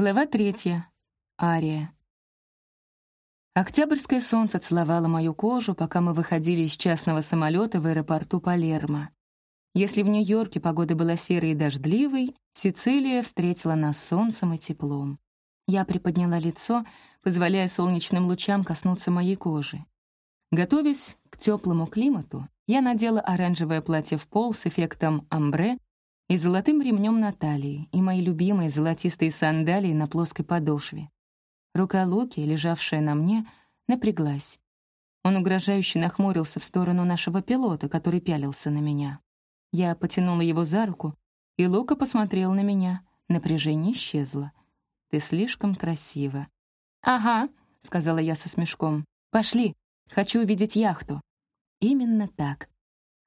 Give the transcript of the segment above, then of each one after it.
Глава третья. Ария. Октябрьское солнце целовало мою кожу, пока мы выходили из частного самолета в аэропорту Палермо. Если в Нью-Йорке погода была серой и дождливой, Сицилия встретила нас солнцем и теплом. Я приподняла лицо, позволяя солнечным лучам коснуться моей кожи. Готовясь к теплому климату, я надела оранжевое платье в пол с эффектом амбре и золотым ремнем на талии, и мои любимые золотистые сандалии на плоской подошве. Рука Луки, лежавшая на мне, напряглась. Он угрожающе нахмурился в сторону нашего пилота, который пялился на меня. Я потянула его за руку, и Лука посмотрел на меня. Напряжение исчезло. «Ты слишком красива». «Ага», — сказала я со смешком. «Пошли, хочу увидеть яхту». Именно так.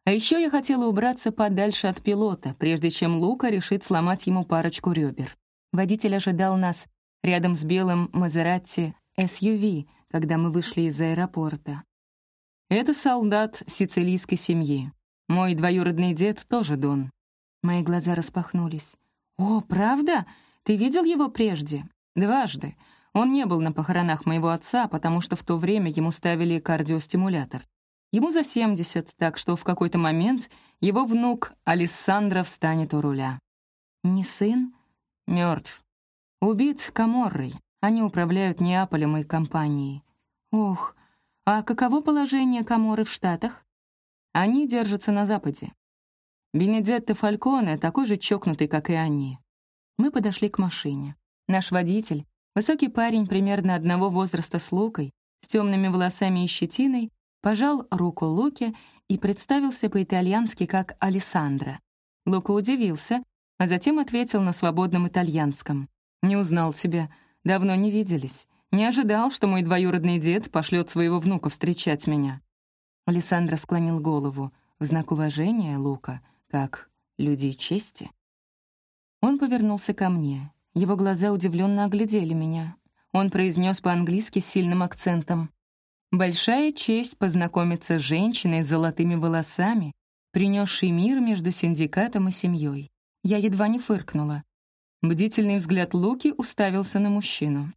А еще я хотела убраться подальше от пилота, прежде чем Лука решит сломать ему парочку ребер. Водитель ожидал нас рядом с белым Мазератти SUV, когда мы вышли из аэропорта. Это солдат сицилийской семьи. Мой двоюродный дед тоже Дон. Мои глаза распахнулись. «О, правда? Ты видел его прежде?» «Дважды. Он не был на похоронах моего отца, потому что в то время ему ставили кардиостимулятор. Ему за 70, так что в какой-то момент его внук Алессандро встанет у руля. Не сын? мертв. Убит Каморрой. Они управляют Неаполем и компанией. Ох, а каково положение Каморы в Штатах? Они держатся на Западе. Бенедетто Фальконе такой же чокнутый, как и они. Мы подошли к машине. Наш водитель, высокий парень примерно одного возраста с Лукой, с темными волосами и щетиной, пожал руку Луке и представился по-итальянски как Алессандро. Лука удивился, а затем ответил на свободном итальянском. «Не узнал тебя. Давно не виделись. Не ожидал, что мой двоюродный дед пошлет своего внука встречать меня». Алессандро склонил голову в знак уважения Лука, как людей чести. Он повернулся ко мне. Его глаза удивленно оглядели меня. Он произнес по-английски с сильным акцентом. Большая честь познакомиться с женщиной с золотыми волосами, принесшей мир между синдикатом и семьей. Я едва не фыркнула. Бдительный взгляд Луки уставился на мужчину.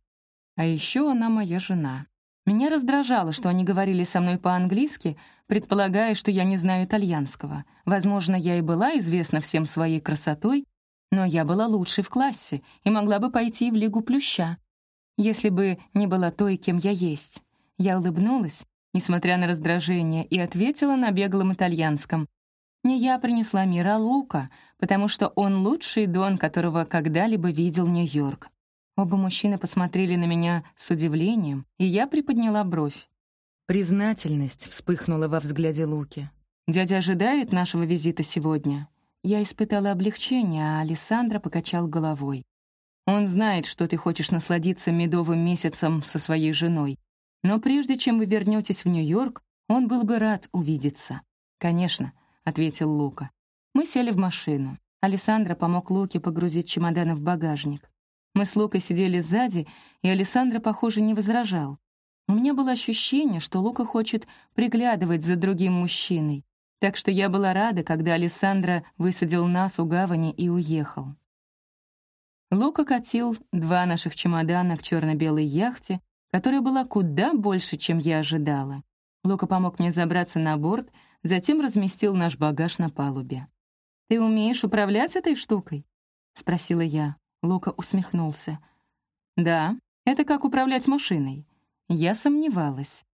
А еще она моя жена. Меня раздражало, что они говорили со мной по-английски, предполагая, что я не знаю итальянского. Возможно, я и была известна всем своей красотой, но я была лучшей в классе и могла бы пойти в Лигу Плюща, если бы не была той, кем я есть. Я улыбнулась, несмотря на раздражение, и ответила на беглом итальянском. Не я принесла мир, а Лука, потому что он лучший Дон, которого когда-либо видел Нью-Йорк. Оба мужчины посмотрели на меня с удивлением, и я приподняла бровь. Признательность вспыхнула во взгляде Луки. «Дядя ожидает нашего визита сегодня?» Я испытала облегчение, а Александра покачал головой. «Он знает, что ты хочешь насладиться медовым месяцем со своей женой. Но прежде чем вы вернетесь в Нью-Йорк, он был бы рад увидеться. «Конечно», — ответил Лука. Мы сели в машину. Александра помог Луке погрузить чемоданы в багажник. Мы с Лукой сидели сзади, и Александра, похоже, не возражал. У меня было ощущение, что Лука хочет приглядывать за другим мужчиной, так что я была рада, когда Александра высадил нас у гавани и уехал. Лука катил два наших чемодана к черно белой яхте, которая была куда больше, чем я ожидала. Лука помог мне забраться на борт, затем разместил наш багаж на палубе. «Ты умеешь управлять этой штукой?» — спросила я. Лука усмехнулся. «Да, это как управлять машиной». Я сомневалась.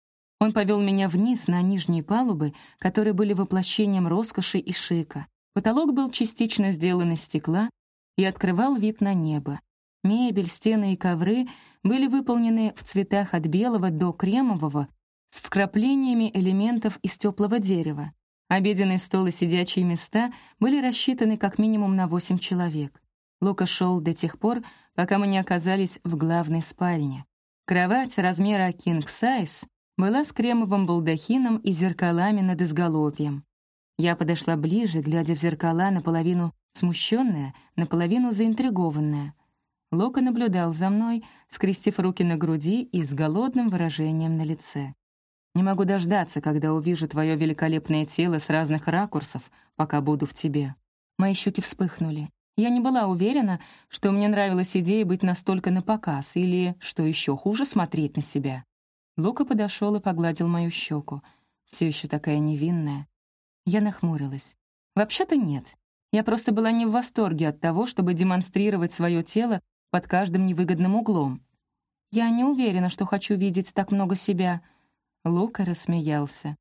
Он повел меня вниз на нижние палубы, которые были воплощением роскоши и шика. Потолок был частично сделан из стекла и открывал вид на небо. Мебель, стены и ковры были выполнены в цветах от белого до кремового с вкраплениями элементов из теплого дерева. Обеденный стол и сидячие места были рассчитаны как минимум на восемь человек. Лука шел до тех пор, пока мы не оказались в главной спальне. Кровать размера king size была с кремовым балдахином и зеркалами над изголовьем. Я подошла ближе, глядя в зеркала, наполовину смущенная, наполовину заинтригованная. Лока наблюдал за мной, скрестив руки на груди и с голодным выражением на лице. «Не могу дождаться, когда увижу твое великолепное тело с разных ракурсов, пока буду в тебе». Мои щеки вспыхнули. Я не была уверена, что мне нравилась идея быть настолько напоказ или, что еще хуже, смотреть на себя. Лука подошел и погладил мою щеку. Все еще такая невинная. Я нахмурилась. Вообще-то нет. Я просто была не в восторге от того, чтобы демонстрировать свое тело под каждым невыгодным углом. Я не уверена, что хочу видеть так много себя. Лука рассмеялся.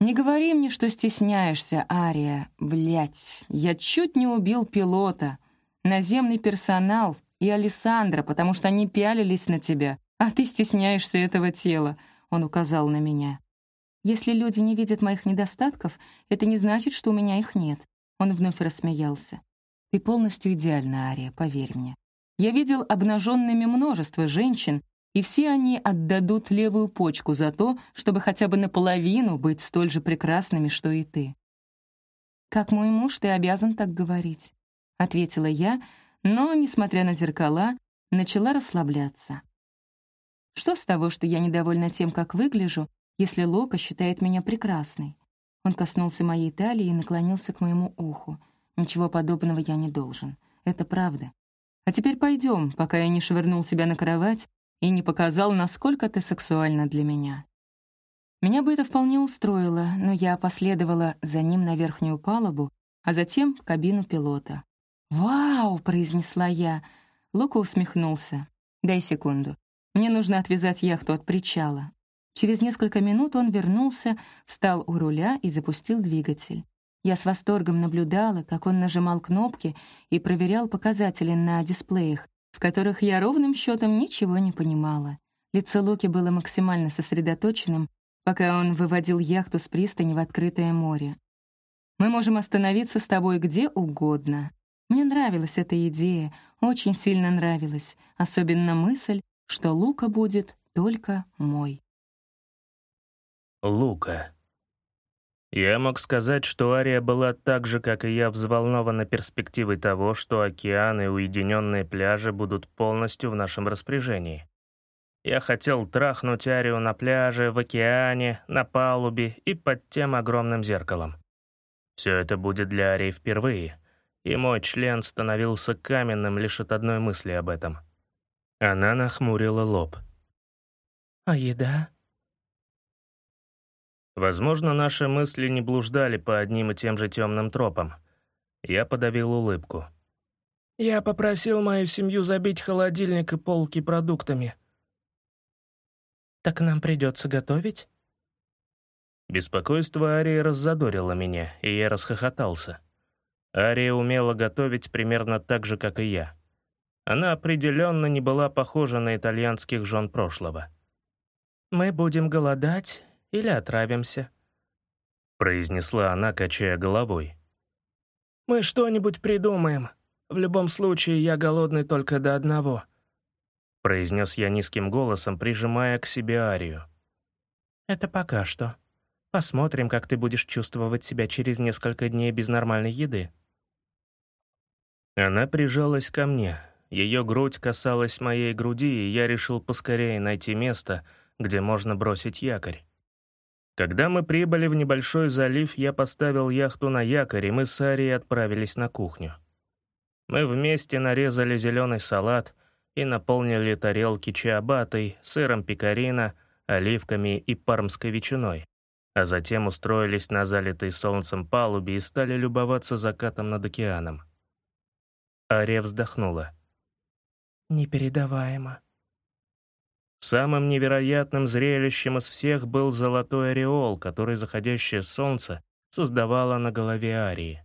«Не говори мне, что стесняешься, Ария. Блядь, я чуть не убил пилота, наземный персонал и Александра, потому что они пялились на тебя, а ты стесняешься этого тела», — он указал на меня. «Если люди не видят моих недостатков, это не значит, что у меня их нет». Он вновь рассмеялся. «Ты полностью идеальна, Ария, поверь мне. Я видел обнаженными множество женщин, и все они отдадут левую почку за то, чтобы хотя бы наполовину быть столь же прекрасными, что и ты. «Как мой муж, ты обязан так говорить», — ответила я, но, несмотря на зеркала, начала расслабляться. Что с того, что я недовольна тем, как выгляжу, если Лока считает меня прекрасной? Он коснулся моей талии и наклонился к моему уху. Ничего подобного я не должен. Это правда. А теперь пойдем, пока я не швырнул тебя на кровать и не показал, насколько ты сексуальна для меня». Меня бы это вполне устроило, но я последовала за ним на верхнюю палубу, а затем в кабину пилота. «Вау!» — произнесла я. Лука усмехнулся. «Дай секунду. Мне нужно отвязать яхту от причала». Через несколько минут он вернулся, встал у руля и запустил двигатель. Я с восторгом наблюдала, как он нажимал кнопки и проверял показатели на дисплеях, в которых я ровным счетом ничего не понимала. Лицо Локи было максимально сосредоточенным, пока он выводил яхту с пристани в открытое море. «Мы можем остановиться с тобой где угодно». Мне нравилась эта идея, очень сильно нравилась, особенно мысль, что Лука будет только мой. Лука. Я мог сказать, что Ария была так же, как и я, взволнована перспективой того, что океан и уединенные пляжи будут полностью в нашем распоряжении. Я хотел трахнуть Арию на пляже, в океане, на палубе и под тем огромным зеркалом. Все это будет для Арии впервые, и мой член становился каменным лишь от одной мысли об этом. Она нахмурила лоб. «А еда?» Возможно, наши мысли не блуждали по одним и тем же темным тропам. Я подавил улыбку. «Я попросил мою семью забить холодильник и полки продуктами». «Так нам придется готовить?» Беспокойство Арии раззадорило меня, и я расхохотался. Ария умела готовить примерно так же, как и я. Она определенно не была похожа на итальянских жен прошлого. «Мы будем голодать или отравимся», — произнесла она, качая головой. «Мы что-нибудь придумаем. В любом случае, я голодный только до одного», — произнес я низким голосом, прижимая к себе Арию. «Это пока что. Посмотрим, как ты будешь чувствовать себя через несколько дней без нормальной еды». Она прижалась ко мне. Ее грудь касалась моей груди, и я решил поскорее найти место, где можно бросить якорь. Когда мы прибыли в небольшой залив, я поставил яхту на якорь, и мы с Арией отправились на кухню. Мы вместе нарезали зеленый салат и наполнили тарелки чиабатой, сыром пекарина, оливками и пармской ветчиной, а затем устроились на залитой солнцем палубе и стали любоваться закатом над океаном. Ария вздохнула. «Непередаваемо», Самым невероятным зрелищем из всех был золотой ореол, который заходящее солнце создавало на голове Арии.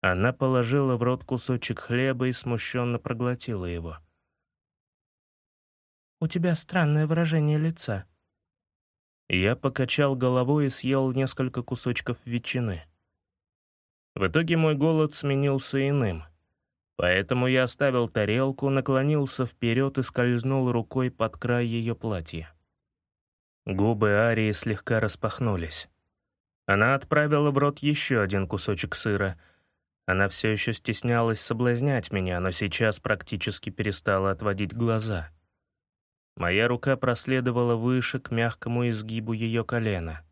Она положила в рот кусочек хлеба и смущенно проглотила его. «У тебя странное выражение лица». Я покачал головой и съел несколько кусочков ветчины. В итоге мой голод сменился иным — Поэтому я оставил тарелку, наклонился вперед и скользнул рукой под край ее платья. Губы Арии слегка распахнулись. Она отправила в рот еще один кусочек сыра. Она все еще стеснялась соблазнять меня, но сейчас практически перестала отводить глаза. Моя рука проследовала выше к мягкому изгибу ее колена.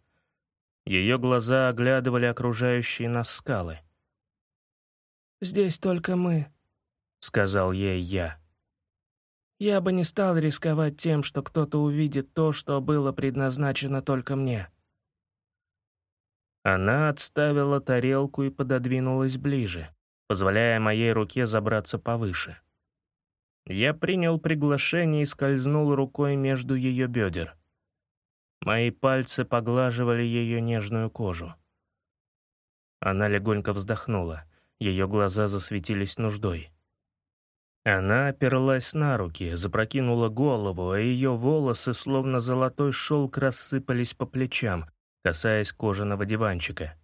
Ее глаза оглядывали окружающие нас скалы. здесь только мы», — сказал ей я. «Я бы не стал рисковать тем, что кто-то увидит то, что было предназначено только мне». Она отставила тарелку и пододвинулась ближе, позволяя моей руке забраться повыше. Я принял приглашение и скользнул рукой между ее бедер. Мои пальцы поглаживали ее нежную кожу. Она легонько вздохнула, ее глаза засветились нуждой. Она оперлась на руки, запрокинула голову, а ее волосы, словно золотой шелк, рассыпались по плечам, касаясь кожаного диванчика.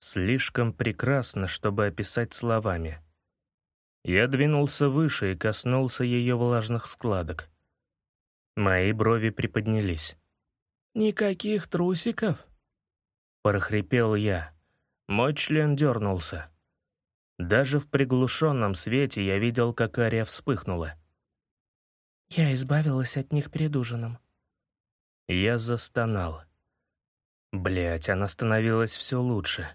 Слишком прекрасно, чтобы описать словами. Я двинулся выше и коснулся ее влажных складок. Мои брови приподнялись. «Никаких трусиков?» — прохрипел я. Мой член дернулся. Даже в приглушенном свете я видел, как Ария вспыхнула. «Я избавилась от них перед ужином». Я застонал. Блять, она становилась все лучше.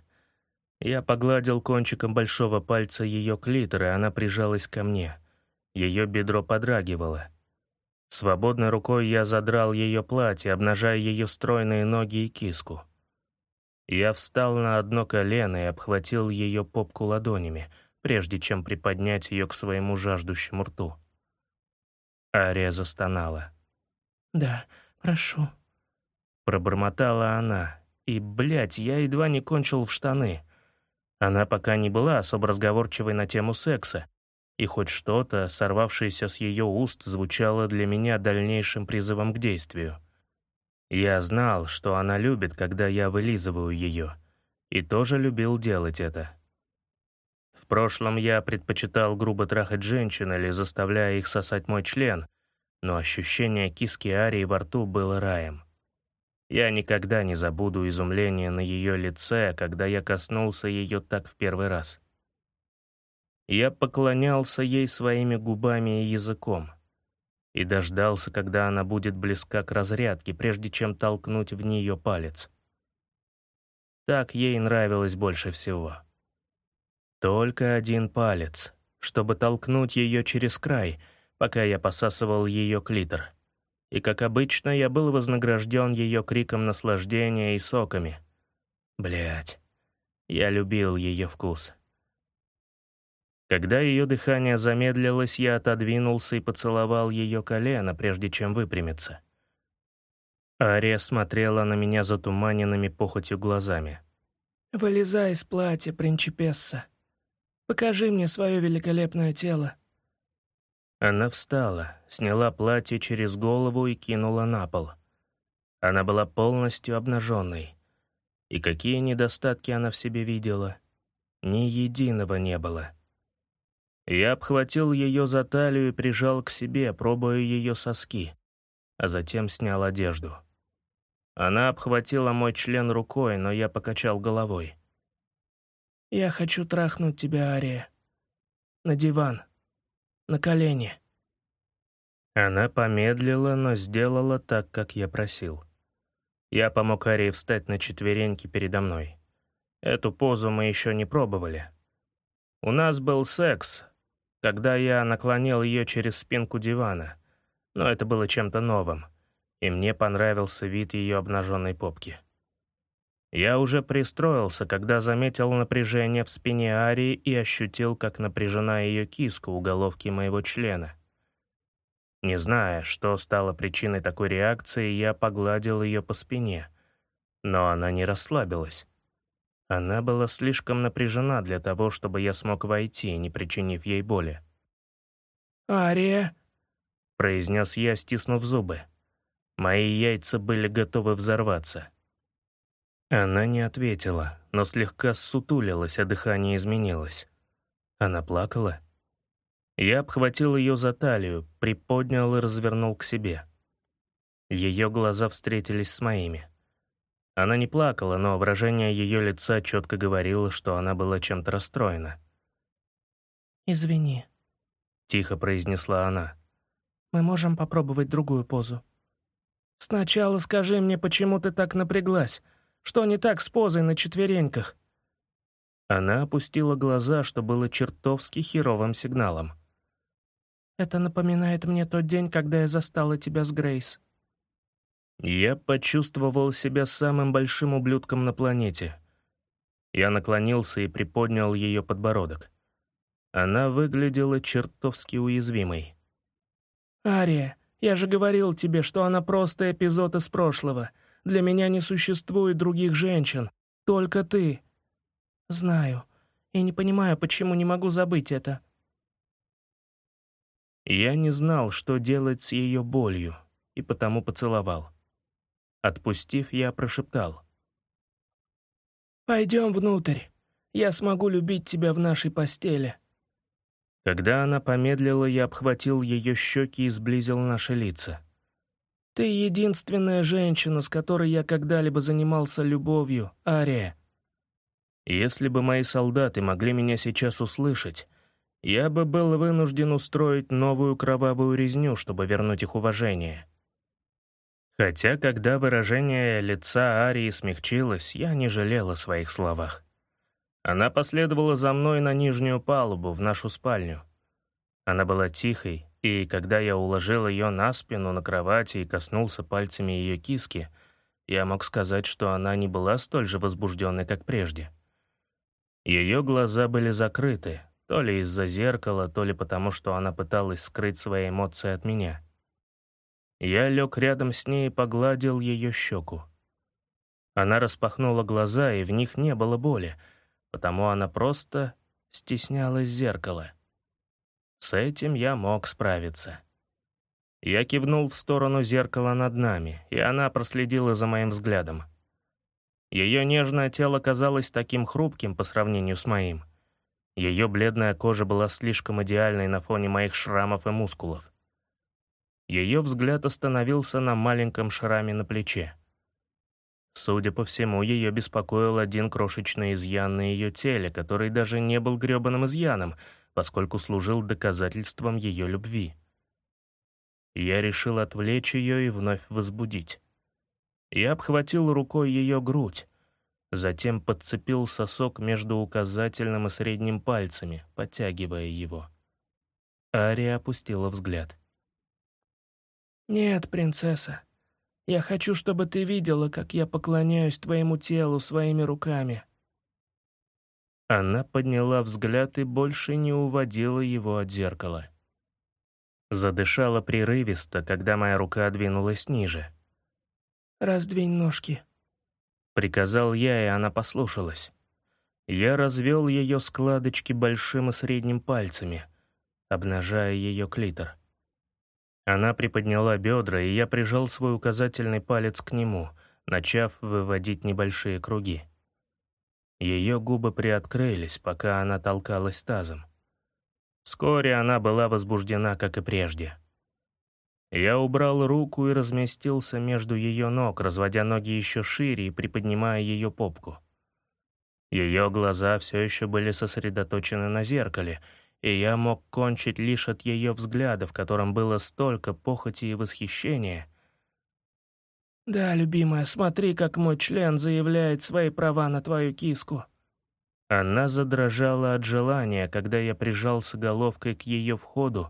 Я погладил кончиком большого пальца ее клитор, и она прижалась ко мне. Ее бедро подрагивало. Свободной рукой я задрал ее платье, обнажая ее стройные ноги и киску. Я встал на одно колено и обхватил ее попку ладонями, прежде чем приподнять ее к своему жаждущему рту. Ария застонала. «Да, прошу», — пробормотала она, и, блядь, я едва не кончил в штаны. Она пока не была особо разговорчивой на тему секса, и хоть что-то, сорвавшееся с ее уст, звучало для меня дальнейшим призывом к действию. Я знал, что она любит, когда я вылизываю ее, и тоже любил делать это. В прошлом я предпочитал грубо трахать женщин или заставляя их сосать мой член, но ощущение киски Арии во рту было раем. Я никогда не забуду изумление на ее лице, когда я коснулся ее так в первый раз. Я поклонялся ей своими губами и языком и дождался, когда она будет близка к разрядке, прежде чем толкнуть в нее палец. Так ей нравилось больше всего. Только один палец, чтобы толкнуть ее через край, пока я посасывал ее клитор. И, как обычно, я был вознагражден ее криком наслаждения и соками. Блять, я любил ее вкус. Когда ее дыхание замедлилось, я отодвинулся и поцеловал ее колено, прежде чем выпрямиться. Ария смотрела на меня затуманенными похотью глазами. «Вылезай из платья, принчипесса. Покажи мне свое великолепное тело». Она встала, сняла платье через голову и кинула на пол. Она была полностью обнаженной. И какие недостатки она в себе видела? Ни единого не было. Я обхватил ее за талию и прижал к себе, пробуя ее соски, а затем снял одежду. Она обхватила мой член рукой, но я покачал головой. «Я хочу трахнуть тебя, Ария. На диван. На колени». Она помедлила, но сделала так, как я просил. Я помог Арии встать на четвереньки передо мной. Эту позу мы еще не пробовали. У нас был секс, когда я наклонил ее через спинку дивана, но это было чем-то новым, и мне понравился вид ее обнаженной попки. Я уже пристроился, когда заметил напряжение в спине Арии и ощутил, как напряжена ее киска у головки моего члена. Не зная, что стало причиной такой реакции, я погладил ее по спине, но она не расслабилась. Она была слишком напряжена для того, чтобы я смог войти, не причинив ей боли. «Ария», — произнес я, стиснув зубы. Мои яйца были готовы взорваться. Она не ответила, но слегка ссутулилась, а дыхание изменилось. Она плакала? Я обхватил ее за талию, приподнял и развернул к себе. Ее глаза встретились с моими. Она не плакала, но выражение ее лица четко говорило, что она была чем-то расстроена. «Извини», — тихо произнесла она. «Мы можем попробовать другую позу». «Сначала скажи мне, почему ты так напряглась? Что не так с позой на четвереньках?» Она опустила глаза, что было чертовски херовым сигналом. «Это напоминает мне тот день, когда я застала тебя с Грейс». Я почувствовал себя самым большим ублюдком на планете. Я наклонился и приподнял ее подбородок. Она выглядела чертовски уязвимой. «Ария, я же говорил тебе, что она просто эпизод из прошлого. Для меня не существует других женщин. Только ты. Знаю. И не понимаю, почему не могу забыть это». Я не знал, что делать с ее болью, и потому поцеловал. Отпустив, я прошептал. «Пойдем внутрь. Я смогу любить тебя в нашей постели». Когда она помедлила, я обхватил ее щеки и сблизил наши лица. «Ты единственная женщина, с которой я когда-либо занимался любовью, Ария». Если бы мои солдаты могли меня сейчас услышать, я бы был вынужден устроить новую кровавую резню, чтобы вернуть их уважение. Хотя, когда выражение лица Арии смягчилось, я не жалел о своих словах. Она последовала за мной на нижнюю палубу, в нашу спальню. Она была тихой, и когда я уложил ее на спину на кровати и коснулся пальцами ее киски, я мог сказать, что она не была столь же возбужденной, как прежде. Ее глаза были закрыты, то ли из-за зеркала, то ли потому, что она пыталась скрыть свои эмоции от меня. Я лег рядом с ней и погладил ее щеку. Она распахнула глаза, и в них не было боли — потому она просто стеснялась зеркала. С этим я мог справиться. Я кивнул в сторону зеркала над нами, и она проследила за моим взглядом. Ее нежное тело казалось таким хрупким по сравнению с моим. Ее бледная кожа была слишком идеальной на фоне моих шрамов и мускулов. Ее взгляд остановился на маленьком шраме на плече. Судя по всему, ее беспокоил один крошечный изъян на ее теле, который даже не был грёбаным изъяном, поскольку служил доказательством ее любви. Я решил отвлечь ее и вновь возбудить. Я обхватил рукой ее грудь, затем подцепил сосок между указательным и средним пальцами, подтягивая его. Ария опустила взгляд. «Нет, принцесса, я хочу, чтобы ты видела, как я поклоняюсь твоему телу своими руками». Она подняла взгляд и больше не уводила его от зеркала. Задышала прерывисто, когда моя рука двинулась ниже. «Раздвинь ножки», — приказал я, и она послушалась. Я развел ее складочки большим и средним пальцами, обнажая ее клитор. Она приподняла бедра, и я прижал свой указательный палец к нему, начав выводить небольшие круги. Ее губы приоткрылись, пока она толкалась тазом. Вскоре она была возбуждена, как и прежде. Я убрал руку и разместился между ее ног, разводя ноги еще шире и приподнимая ее попку. Ее глаза все еще были сосредоточены на зеркале — и я мог кончить лишь от ее взгляда, в котором было столько похоти и восхищения. «Да, любимая, смотри, как мой член заявляет свои права на твою киску». Она задрожала от желания, когда я прижался головкой к ее входу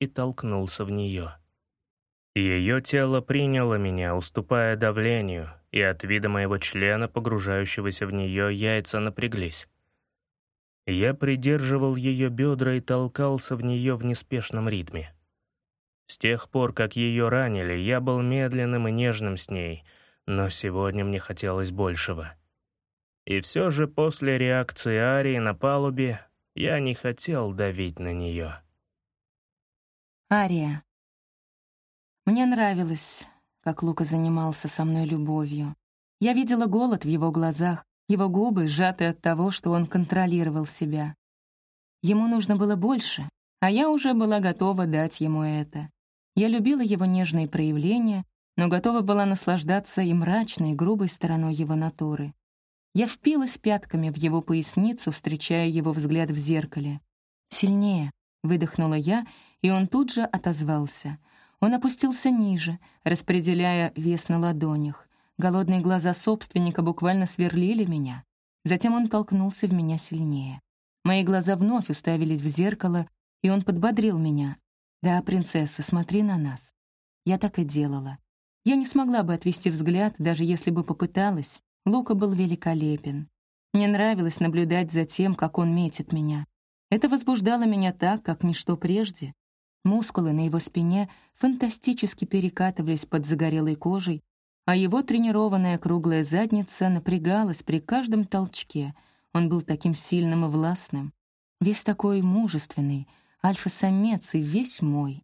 и толкнулся в нее. Ее тело приняло меня, уступая давлению, и от вида моего члена, погружающегося в нее, яйца напряглись. Я придерживал ее бедра и толкался в нее в неспешном ритме. С тех пор, как ее ранили, я был медленным и нежным с ней, но сегодня мне хотелось большего. И все же после реакции Арии на палубе я не хотел давить на нее. Ария. Мне нравилось, как Лука занимался со мной любовью. Я видела голод в его глазах, его губы сжаты от того, что он контролировал себя. Ему нужно было больше, а я уже была готова дать ему это. Я любила его нежные проявления, но готова была наслаждаться и мрачной, грубой стороной его натуры. Я впилась пятками в его поясницу, встречая его взгляд в зеркале. «Сильнее», — выдохнула я, и он тут же отозвался. Он опустился ниже, распределяя вес на ладонях. Голодные глаза собственника буквально сверлили меня. Затем он толкнулся в меня сильнее. Мои глаза вновь уставились в зеркало, и он подбодрил меня. «Да, принцесса, смотри на нас». Я так и делала. Я не смогла бы отвести взгляд, даже если бы попыталась. Лука был великолепен. Мне нравилось наблюдать за тем, как он метит меня. Это возбуждало меня так, как ничто прежде. Мускулы на его спине фантастически перекатывались под загорелой кожей, а его тренированная круглая задница напрягалась при каждом толчке. Он был таким сильным и властным. Весь такой мужественный, альфа-самец и весь мой.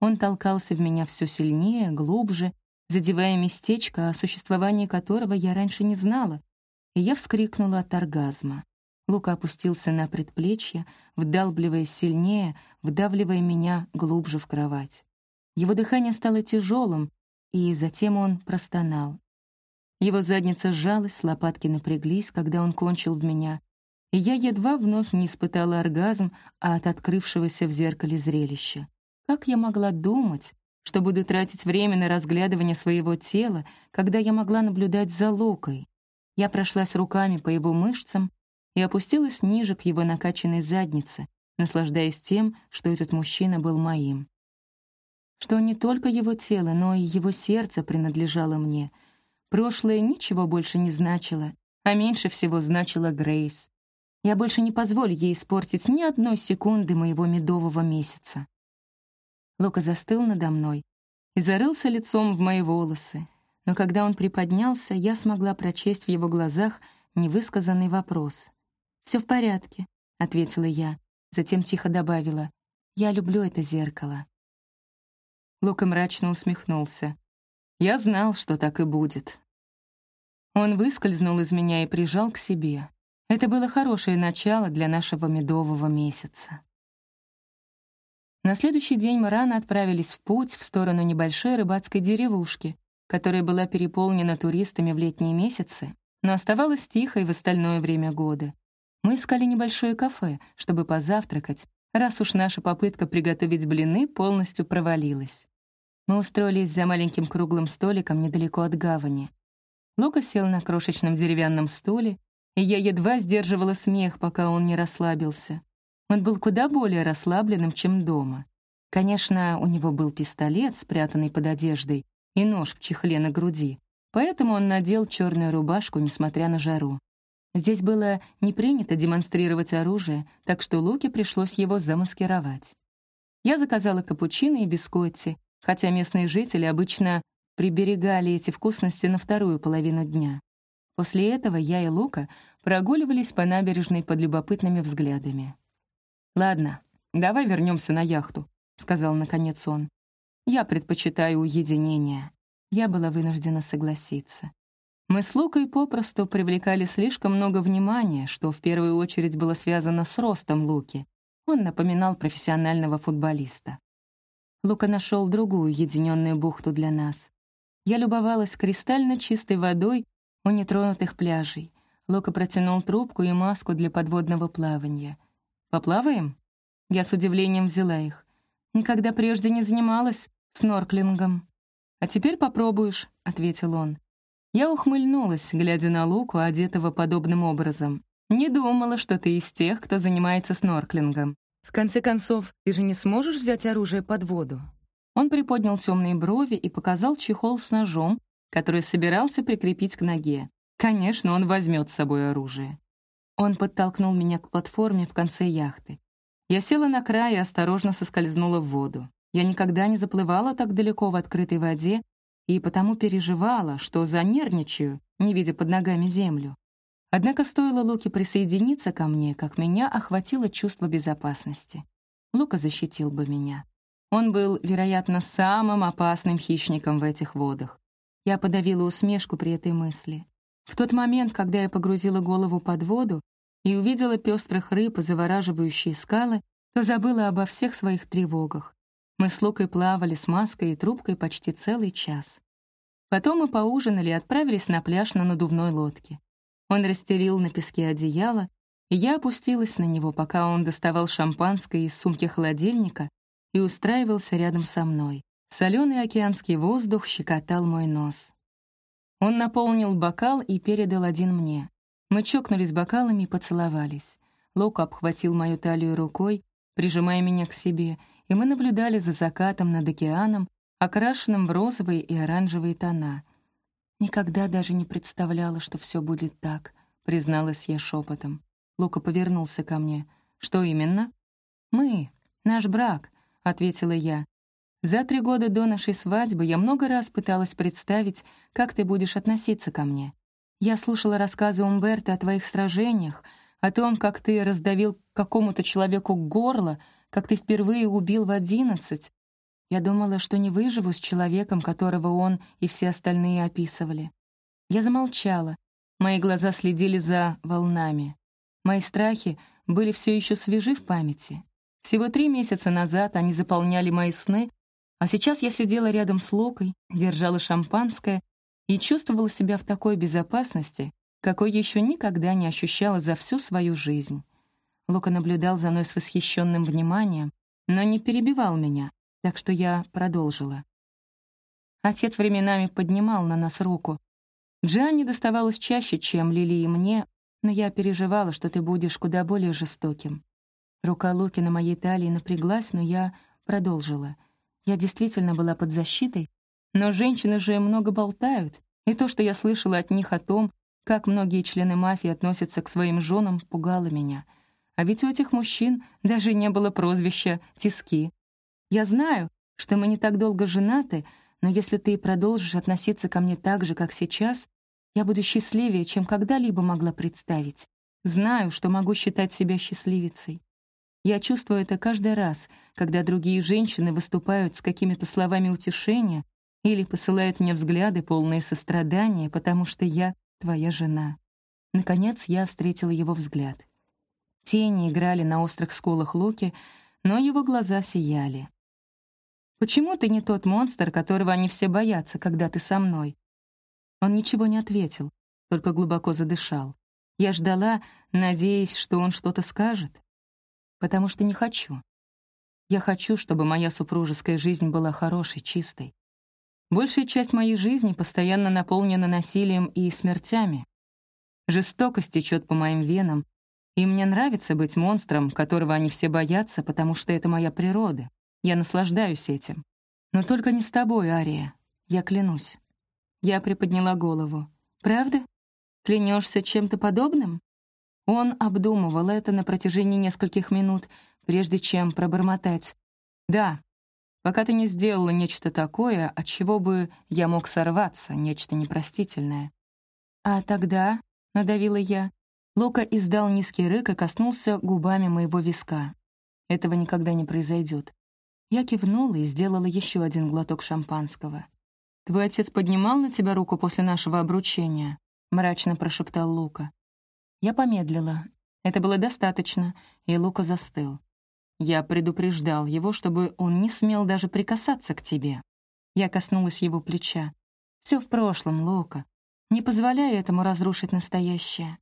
Он толкался в меня все сильнее, глубже, задевая местечко, о существовании которого я раньше не знала, и я вскрикнула от оргазма. Лука опустился на предплечье, вдалбливаясь сильнее, вдавливая меня глубже в кровать. Его дыхание стало тяжелым, и затем он простонал. Его задница сжалась, лопатки напряглись, когда он кончил в меня, и я едва вновь не испытала оргазм от открывшегося в зеркале зрелища. Как я могла думать, что буду тратить время на разглядывание своего тела, когда я могла наблюдать за Лукой? Я прошлась руками по его мышцам и опустилась ниже к его накачанной заднице, наслаждаясь тем, что этот мужчина был моим что не только его тело, но и его сердце принадлежало мне. Прошлое ничего больше не значило, а меньше всего значила Грейс. Я больше не позволю ей испортить ни одной секунды моего медового месяца. Лука застыл надо мной и зарылся лицом в мои волосы, но когда он приподнялся, я смогла прочесть в его глазах невысказанный вопрос. «Все в порядке», — ответила я, затем тихо добавила, «Я люблю это зеркало». Лука мрачно усмехнулся. «Я знал, что так и будет». Он выскользнул из меня и прижал к себе. Это было хорошее начало для нашего медового месяца. На следующий день мы рано отправились в путь в сторону небольшой рыбацкой деревушки, которая была переполнена туристами в летние месяцы, но оставалась тихой в остальное время года. Мы искали небольшое кафе, чтобы позавтракать, раз уж наша попытка приготовить блины полностью провалилась. Мы устроились за маленьким круглым столиком недалеко от гавани. Лука сел на крошечном деревянном стуле, и я едва сдерживала смех, пока он не расслабился. Он был куда более расслабленным, чем дома. Конечно, у него был пистолет, спрятанный под одеждой, и нож в чехле на груди, поэтому он надел черную рубашку, несмотря на жару. Здесь было не принято демонстрировать оружие, так что Луке пришлось его замаскировать. Я заказала капучино и бискотти, хотя местные жители обычно приберегали эти вкусности на вторую половину дня. После этого я и Лука прогуливались по набережной под любопытными взглядами. «Ладно, давай вернемся на яхту», — сказал наконец он. «Я предпочитаю уединение». Я была вынуждена согласиться. Мы с Лукой попросту привлекали слишком много внимания, что в первую очередь было связано с ростом Луки. Он напоминал профессионального футболиста. Лука нашел другую уединенную бухту для нас. Я любовалась кристально чистой водой у нетронутых пляжей. Лука протянул трубку и маску для подводного плавания. «Поплаваем?» Я с удивлением взяла их. Никогда прежде не занималась снорклингом. «А теперь попробуешь», — ответил он. Я ухмыльнулась, глядя на Луку, одетого подобным образом. Не думала, что ты из тех, кто занимается снорклингом. В конце концов, ты же не сможешь взять оружие под воду?» Он приподнял темные брови и показал чехол с ножом, который собирался прикрепить к ноге. Конечно, он возьмет с собой оружие. Он подтолкнул меня к платформе в конце яхты. Я села на край и осторожно соскользнула в воду. Я никогда не заплывала так далеко в открытой воде и потому переживала, что занервничаю, не видя под ногами землю. Однако стоило Луке присоединиться ко мне, как меня охватило чувство безопасности. Лука защитил бы меня. Он был, вероятно, самым опасным хищником в этих водах. Я подавила усмешку при этой мысли. В тот момент, когда я погрузила голову под воду и увидела пестрых рыб и завораживающие скалы, то забыла обо всех своих тревогах. Мы с Лукой плавали с маской и трубкой почти целый час. Потом мы поужинали и отправились на пляж на надувной лодке. Он расстелил на песке одеяло, и я опустилась на него, пока он доставал шампанское из сумки холодильника и устраивался рядом со мной. Соленый океанский воздух щекотал мой нос. Он наполнил бокал и передал один мне. Мы чокнулись бокалами и поцеловались. Лука обхватил мою талию рукой, прижимая меня к себе, и мы наблюдали за закатом над океаном, окрашенным в розовые и оранжевые тона. «Никогда даже не представляла, что все будет так», — призналась я шепотом. Лука повернулся ко мне. «Что именно?» «Мы. Наш брак», — ответила я. «За три года до нашей свадьбы я много раз пыталась представить, как ты будешь относиться ко мне. Я слушала рассказы Умберта о твоих сражениях, о том, как ты раздавил какому-то человеку горло, как ты впервые убил в одиннадцать. Я думала, что не выживу с человеком, которого он и все остальные описывали. Я замолчала. Мои глаза следили за волнами. Мои страхи были все еще свежи в памяти. Всего три месяца назад они заполняли мои сны, а сейчас я сидела рядом с Лукой, держала шампанское и чувствовала себя в такой безопасности, какой еще никогда не ощущала за всю свою жизнь. Лука наблюдал за мной с восхищенным вниманием, но не перебивал меня, так что я продолжила. Отец временами поднимал на нас руку. Джанни доставалось чаще, чем Лили и мне, но я переживала, что ты будешь куда более жестоким. Рука Луки на моей талии напряглась, но я продолжила. Я действительно была под защитой, но женщины же много болтают, и то, что я слышала от них о том, как многие члены мафии относятся к своим женам, пугало меня. А ведь у этих мужчин даже не было прозвища «тиски». Я знаю, что мы не так долго женаты, но если ты продолжишь относиться ко мне так же, как сейчас, я буду счастливее, чем когда-либо могла представить. Знаю, что могу считать себя счастливицей. Я чувствую это каждый раз, когда другие женщины выступают с какими-то словами утешения или посылают мне взгляды, полные сострадания, потому что я твоя жена». Наконец я встретила его взгляд. Тени играли на острых скулах Луки, но его глаза сияли. «Почему ты не тот монстр, которого они все боятся, когда ты со мной?» Он ничего не ответил, только глубоко задышал. Я ждала, надеясь, что он что-то скажет. Потому что не хочу. Я хочу, чтобы моя супружеская жизнь была хорошей, чистой. Большая часть моей жизни постоянно наполнена насилием и смертями. Жестокость течет по моим венам, и мне нравится быть монстром, которого они все боятся, потому что это моя природа. Я наслаждаюсь этим. Но только не с тобой, Ария. Я клянусь. Я приподняла голову. «Правда? Клянешься чем-то подобным?» Он обдумывал это на протяжении нескольких минут, прежде чем пробормотать. «Да, пока ты не сделала нечто такое, от чего бы я мог сорваться, нечто непростительное». «А тогда», — надавила я, Лука издал низкий рык и коснулся губами моего виска. «Этого никогда не произойдет. Я кивнула и сделала еще один глоток шампанского. «Твой отец поднимал на тебя руку после нашего обручения?» — мрачно прошептал Лука. Я помедлила. Это было достаточно, и Лука застыл. Я предупреждал его, чтобы он не смел даже прикасаться к тебе. Я коснулась его плеча. Все в прошлом, Лука. Не позволяй этому разрушить настоящее.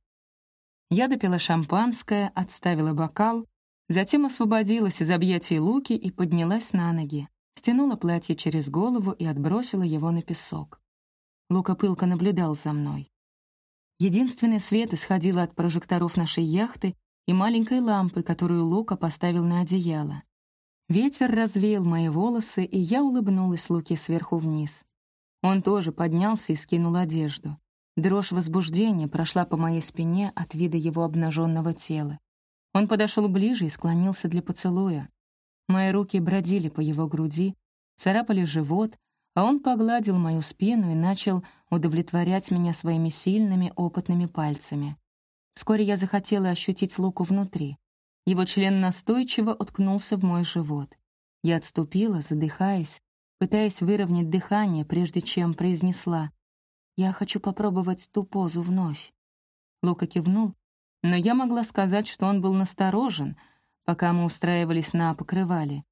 Я допила шампанское, отставила бокал, затем освободилась из объятий Луки и поднялась на ноги, стянула платье через голову и отбросила его на песок. Лука пылко наблюдал за мной. Единственный свет исходил от прожекторов нашей яхты и маленькой лампы, которую Лука поставил на одеяло. Ветер развеял мои волосы, и я улыбнулась Луке сверху вниз. Он тоже поднялся и скинул одежду. Дрожь возбуждения прошла по моей спине от вида его обнаженного тела. Он подошел ближе и склонился для поцелуя. Мои руки бродили по его груди, царапали живот, а он погладил мою спину и начал удовлетворять меня своими сильными, опытными пальцами. Вскоре я захотела ощутить Луку внутри. Его член настойчиво уткнулся в мой живот. Я отступила, задыхаясь, пытаясь выровнять дыхание, прежде чем произнесла «Я хочу попробовать ту позу вновь». Лука кивнул, но я могла сказать, что он был насторожен, пока мы устраивались на покрывале.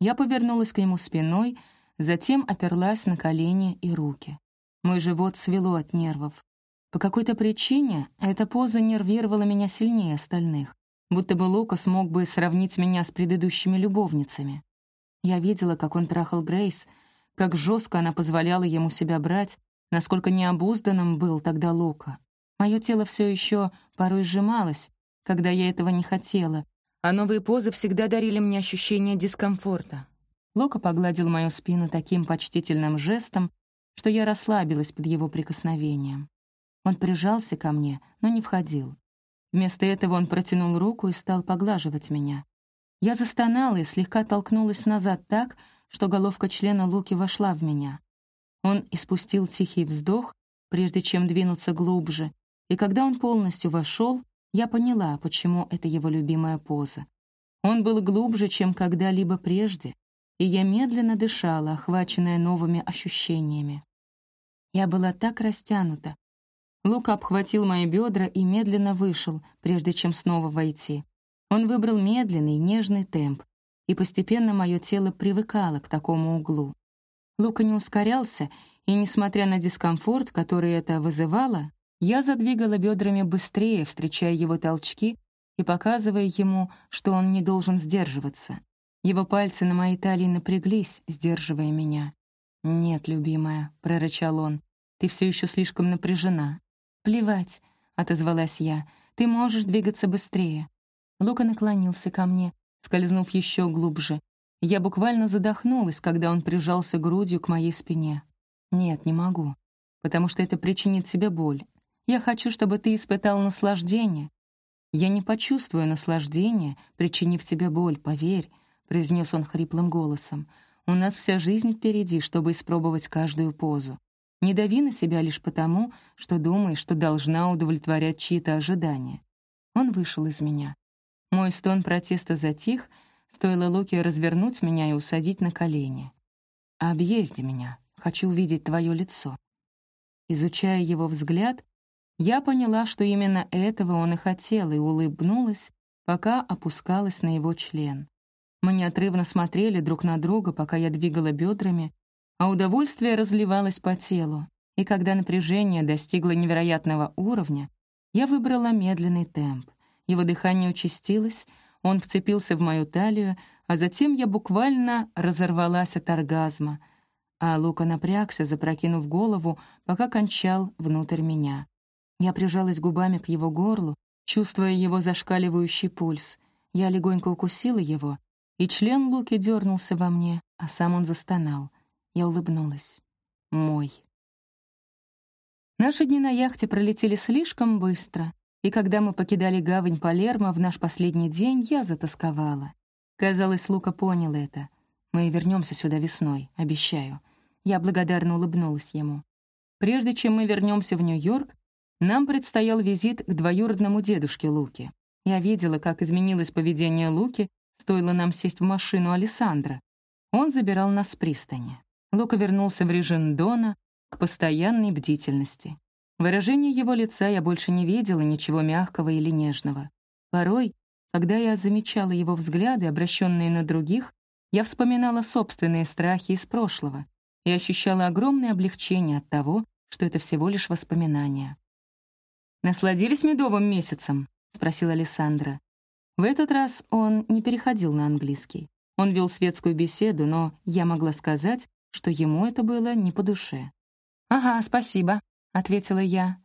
Я повернулась к нему спиной, затем оперлась на колени и руки. Мой живот свело от нервов. По какой-то причине эта поза нервировала меня сильнее остальных, будто бы Лука смог бы сравнить меня с предыдущими любовницами. Я видела, как он трахал Грейс, как жестко она позволяла ему себя брать, насколько необузданным был тогда Лука. Мое тело все еще порой сжималось, когда я этого не хотела, а новые позы всегда дарили мне ощущение дискомфорта. Лока погладил мою спину таким почтительным жестом, что я расслабилась под его прикосновением. Он прижался ко мне, но не входил. Вместо этого он протянул руку и стал поглаживать меня. Я застонала и слегка толкнулась назад так, что головка члена Луки вошла в меня. Он испустил тихий вздох, прежде чем двинуться глубже, и когда он полностью вошел, я поняла, почему это его любимая поза. Он был глубже, чем когда-либо прежде, и я медленно дышала, охваченная новыми ощущениями. Я была так растянута. Лука обхватил мои бедра и медленно вышел, прежде чем снова войти. Он выбрал медленный, нежный темп, и постепенно мое тело привыкало к такому углу. Лука не ускорялся, и, несмотря на дискомфорт, который это вызывало, я задвигала бедрами быстрее, встречая его толчки и показывая ему, что он не должен сдерживаться. Его пальцы на моей талии напряглись, сдерживая меня. «Нет, любимая», — прорычал он, — «ты все еще слишком напряжена». «Плевать», — отозвалась я, — «ты можешь двигаться быстрее». Лука наклонился ко мне, скользнув еще глубже. Я буквально задохнулась, когда он прижался грудью к моей спине. «Нет, не могу, потому что это причинит тебе боль. Я хочу, чтобы ты испытал наслаждение». «Я не почувствую наслаждения, причинив тебе боль, поверь», — произнес он хриплым голосом. «У нас вся жизнь впереди, чтобы испробовать каждую позу. Не дави на себя лишь потому, что думаешь, что должна удовлетворять чьи-то ожидания». Он вышел из меня. Мой стон протеста затих, стоило Локи развернуть меня и усадить на колени. «Объезди меня, хочу увидеть твое лицо». Изучая его взгляд, я поняла, что именно этого он и хотел, и улыбнулась, пока опускалась на его член. Мы неотрывно смотрели друг на друга, пока я двигала бедрами, а удовольствие разливалось по телу, и когда напряжение достигло невероятного уровня, я выбрала медленный темп. Его дыхание участилось, он вцепился в мою талию, а затем я буквально разорвалась от оргазма, а Лука напрягся, запрокинув голову, пока кончал внутрь меня. Я прижалась губами к его горлу, чувствуя его зашкаливающий пульс. Я легонько укусила его, и член Луки дернулся во мне, а сам он застонал. Я улыбнулась. Мой. Наши дни на яхте пролетели слишком быстро. И когда мы покидали гавань Палермо в наш последний день, я затасковала. Казалось, Лука понял это. Мы вернемся сюда весной, обещаю. Я благодарно улыбнулась ему. Прежде чем мы вернемся в Нью-Йорк, нам предстоял визит к двоюродному дедушке Луки. Я видела, как изменилось поведение Луки, стоило нам сесть в машину Александра. Он забирал нас с пристани. Лука вернулся в режим Дона к постоянной бдительности. Выражение его лица я больше не видела ничего мягкого или нежного. Порой, когда я замечала его взгляды, обращенные на других, я вспоминала собственные страхи из прошлого и ощущала огромное облегчение от того, что это всего лишь воспоминания. «Насладились медовым месяцем?» — спросила Александра. В этот раз он не переходил на английский. Он вел светскую беседу, но я могла сказать, что ему это было не по душе. «Ага, спасибо», — ответила я.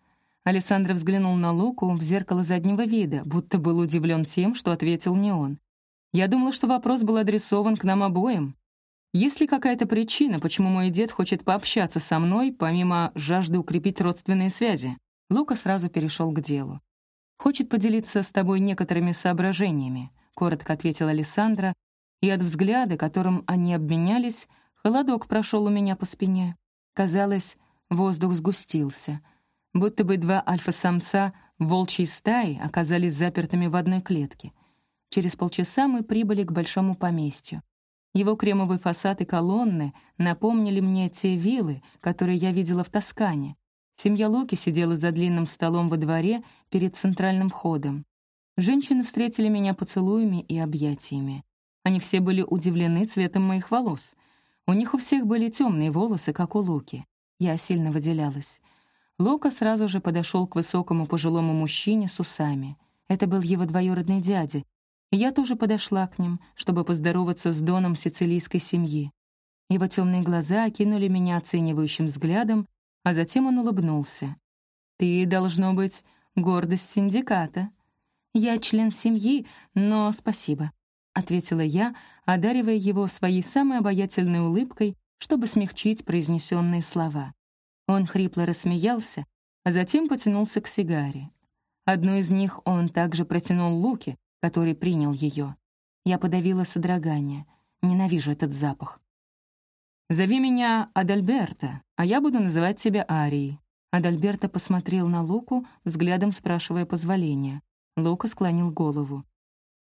Александр взглянул на Луку в зеркало заднего вида, будто был удивлен тем, что ответил не он. Я думала, что вопрос был адресован к нам обоим. Есть ли какая-то причина, почему мой дед хочет пообщаться со мной, помимо жажды укрепить родственные связи? Лука сразу перешел к делу. «Хочет поделиться с тобой некоторыми соображениями», — коротко ответила Александра, и от взгляда, которым они обменялись, холодок прошел у меня по спине. Казалось, Воздух сгустился. Будто бы два альфа-самца волчьей стаи оказались запертыми в одной клетке. Через полчаса мы прибыли к большому поместью. Его кремовый фасад и колонны напомнили мне те виллы, которые я видела в Тоскане. Семья Локи сидела за длинным столом во дворе перед центральным входом. Женщины встретили меня поцелуями и объятиями. Они все были удивлены цветом моих волос. У них у всех были темные волосы, как у Локи. Я сильно выделялась. Лока сразу же подошел к высокому пожилому мужчине с усами. Это был его двоюродный дядя. И я тоже подошла к ним, чтобы поздороваться с Доном сицилийской семьи. Его темные глаза окинули меня оценивающим взглядом, а затем он улыбнулся. Ты, должно быть, гордость синдиката. Я член семьи, но спасибо», — ответила я, одаривая его своей самой обаятельной улыбкой, чтобы смягчить произнесенные слова. Он хрипло рассмеялся, а затем потянулся к сигаре. Одну из них он также протянул Луке, который принял ее. Я подавила содрогание. Ненавижу этот запах. «Зови меня Адальберта, а я буду называть тебя Арией». Адальберта посмотрел на Луку, взглядом спрашивая позволения. Лука склонил голову.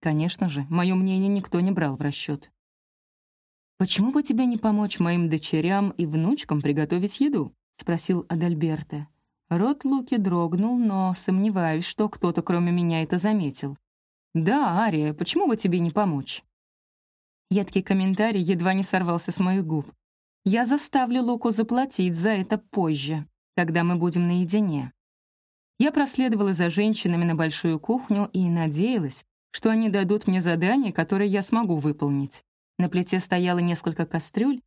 Конечно же, мое мнение никто не брал в расчет. «Почему бы тебе не помочь моим дочерям и внучкам приготовить еду?» — спросил Адальберта. Рот Луки дрогнул, но сомневаюсь, что кто-то кроме меня это заметил. «Да, Ария, почему бы тебе не помочь?» Едкий комментарий едва не сорвался с моих губ. «Я заставлю Луку заплатить за это позже, когда мы будем наедине». Я проследовала за женщинами на большую кухню и надеялась, что они дадут мне задание, которое я смогу выполнить. На плите стояло несколько кастрюль,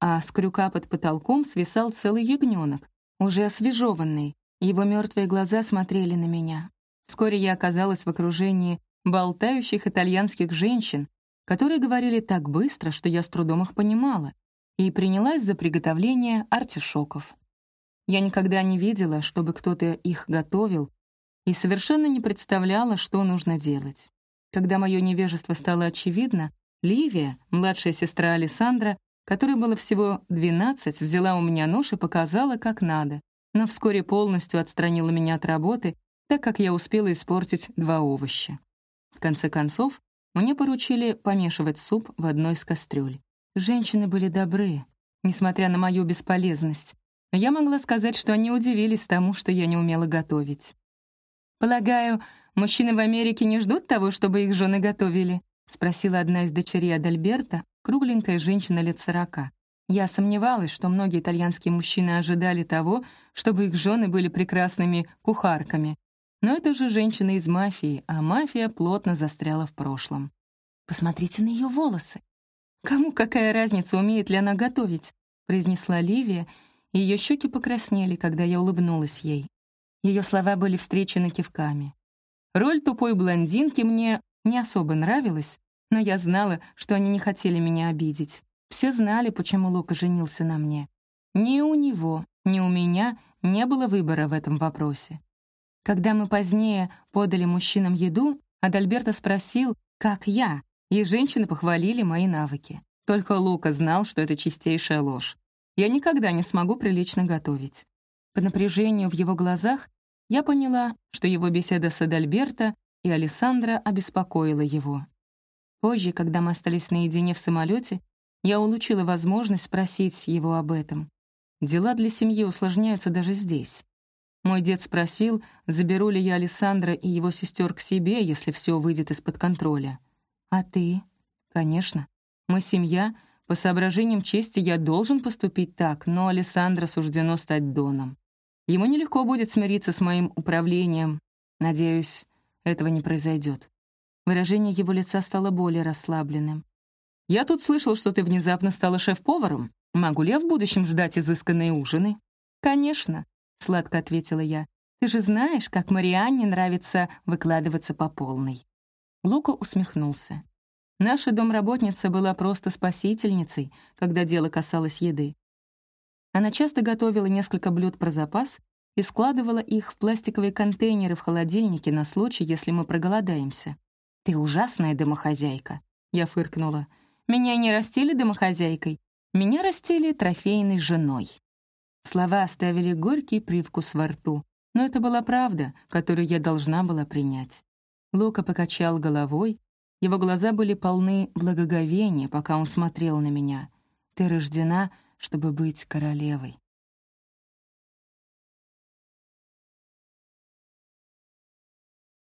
а с крюка под потолком свисал целый ягненок, уже освежеванный. Его мертвые глаза смотрели на меня. Вскоре я оказалась в окружении болтающих итальянских женщин, которые говорили так быстро, что я с трудом их понимала, и принялась за приготовление артишоков. Я никогда не видела, чтобы кто-то их готовил, и совершенно не представляла, что нужно делать. Когда мое невежество стало очевидно, Ливия, младшая сестра Александра, которой было всего 12, взяла у меня нож и показала, как надо, но вскоре полностью отстранила меня от работы, так как я успела испортить два овоща. В конце концов, мне поручили помешивать суп в одной из кастрюль. Женщины были добры, несмотря на мою бесполезность. Я могла сказать, что они удивились тому, что я не умела готовить. «Полагаю, мужчины в Америке не ждут того, чтобы их жены готовили?» — спросила одна из дочерей Адальберта, кругленькая женщина лет сорока. Я сомневалась, что многие итальянские мужчины ожидали того, чтобы их жены были прекрасными кухарками, но это же женщина из мафии, а мафия плотно застряла в прошлом. «Посмотрите на ее волосы. Кому какая разница, умеет ли она готовить?» — произнесла Ливия, и ее щеки покраснели, когда я улыбнулась ей. Ее слова были встречены кивками. Роль тупой блондинки мне не особо нравилась, но я знала, что они не хотели меня обидеть. Все знали, почему Лука женился на мне. Ни у него, ни у меня не было выбора в этом вопросе. Когда мы позднее подали мужчинам еду, Адальберто спросил, как я, и женщины похвалили мои навыки. Только Лука знал, что это чистейшая ложь. Я никогда не смогу прилично готовить. По напряжению в его глазах я поняла, что его беседа с Адальберто и Алессандро обеспокоила его. Позже, когда мы остались наедине в самолете, я улучила возможность спросить его об этом. Дела для семьи усложняются даже здесь. Мой дед спросил, заберу ли я Александра и его сестер к себе, если все выйдет из-под контроля. «А ты?» «Конечно. Мы семья. По соображениям чести я должен поступить так, но Александра суждено стать доном. Ему нелегко будет смириться с моим управлением. Надеюсь, этого не произойдет. Выражение его лица стало более расслабленным. «Я тут слышал, что ты внезапно стала шеф-поваром. Могу ли я в будущем ждать изысканные ужины?» «Конечно. — сладко ответила я. «Ты же знаешь, как Марианне нравится выкладываться по полной». Лука усмехнулся. Наша домработница была просто спасительницей, когда дело касалось еды. Она часто готовила несколько блюд про запас и складывала их в пластиковые контейнеры в холодильнике на случай, если мы проголодаемся. «Ты ужасная домохозяйка», — я фыркнула. «Меня не растили домохозяйкой, меня растили трофейной женой». Слова оставили горький привкус во рту, но это была правда, которую я должна была принять. Лука покачал головой, его глаза были полны благоговения, пока он смотрел на меня. «Ты рождена, чтобы быть королевой».